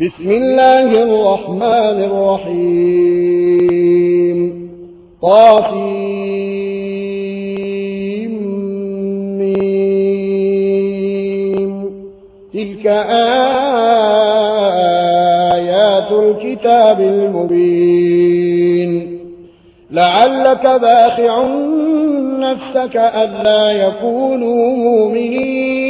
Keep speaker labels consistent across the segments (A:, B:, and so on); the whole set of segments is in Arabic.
A: بسم الله الرحمن الرحيم. طافيم تلك آيات الكتاب المبين. لعلك باخع نفسك ألا يكونوا مؤمنين.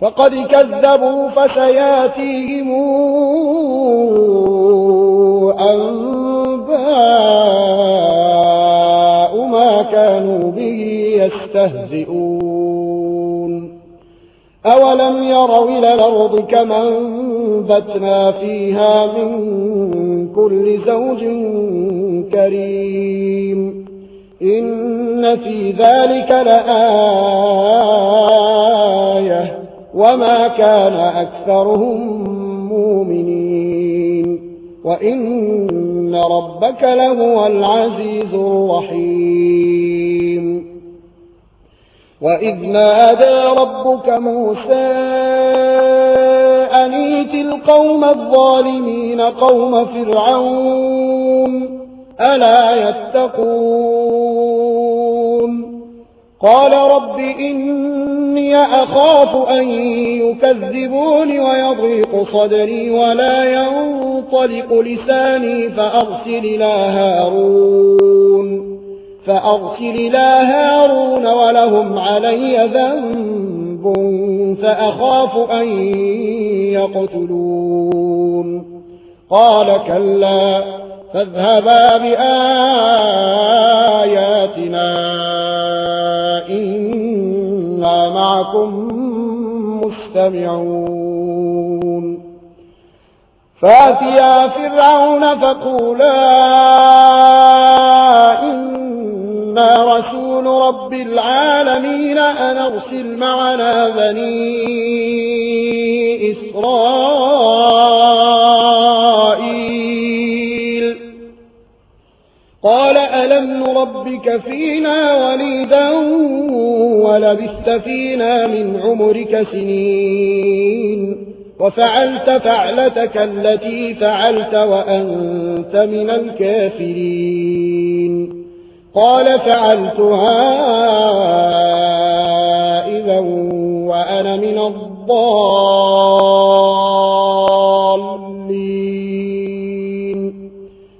A: فقد كذبوا فسياتيهم أنباء ما كانوا به يستهزئون. أولم يروا إلى الأرض كمن بتنا فيها من كل زوج كريم. إن في ذلك لآية. وما كان أكثرهم مؤمنين وإن ربك لهو العزيز الرحيم وإذ نادى ربك موسى أنيت القوم الظالمين قوم فرعون ألا يتقون قال رب إني أخاف أن يكذبون ويضيق صدري ولا ينطلق لساني فأرسل إلى هارون فأرسل إلى هارون ولهم علي ذنب فأخاف أن يقتلون. قال كلا فاذهبا بآياتنا. فإنا معكم مستمعون فاتيا فرعون فقولا إنا رسول رب العالمين أن أرسل معنا بني إسرائيل قال ألم نربك فينا وليدا لبثت فينا من عمرك سنين. وفعلت فعلتك التي فعلت وأنت من الكافرين. قال فعلتها إذا وأنا من الضالين.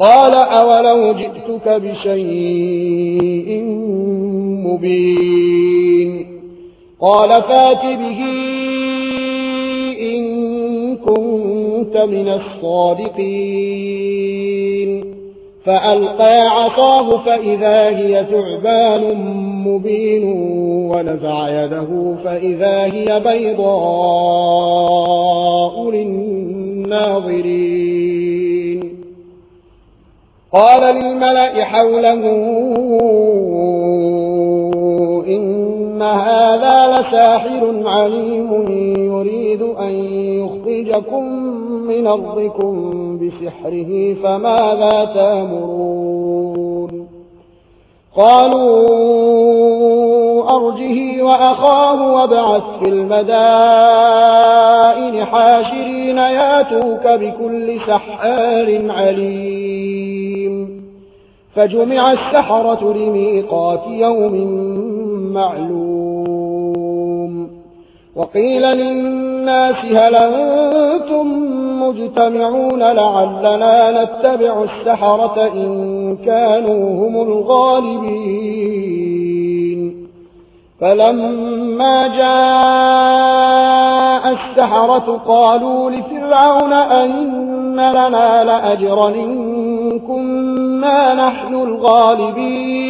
A: قال أولو جئتك بشيء مبين قال فات به إن كنت من الصادقين فألقى عصاه فإذا هي تعبان مبين ونزع يده فإذا هي بيضاء للناظرين قال للملأ حوله إن هذا لساحر عليم يريد أن يخرجكم من أرضكم بسحره فماذا تأمرون قالوا أرجه وأخاه وابعث في المدائن حاشرين ياتوك بكل سحار عليم. فجمع السحرة لميقات يوم معلوم. وقيل للناس هل أنتم مجتمعون لعلنا نتبع السحرة إن كانوا هم الغالبين. فلما جاء السحرة قالوا لفرعون أن لنا لأجرا إن كنا نحن الغالبين.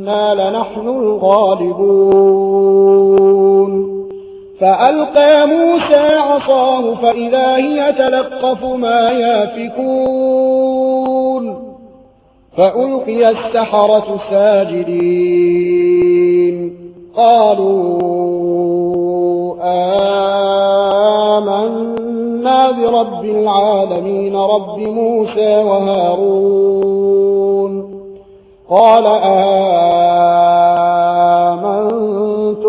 A: إنا لنحن الغالبون فألقى موسى عصاه فإذا هي تلقف ما يافكون فألقي السحرة ساجدين قالوا آمنا برب العالمين رب موسى وهارون قال آمنا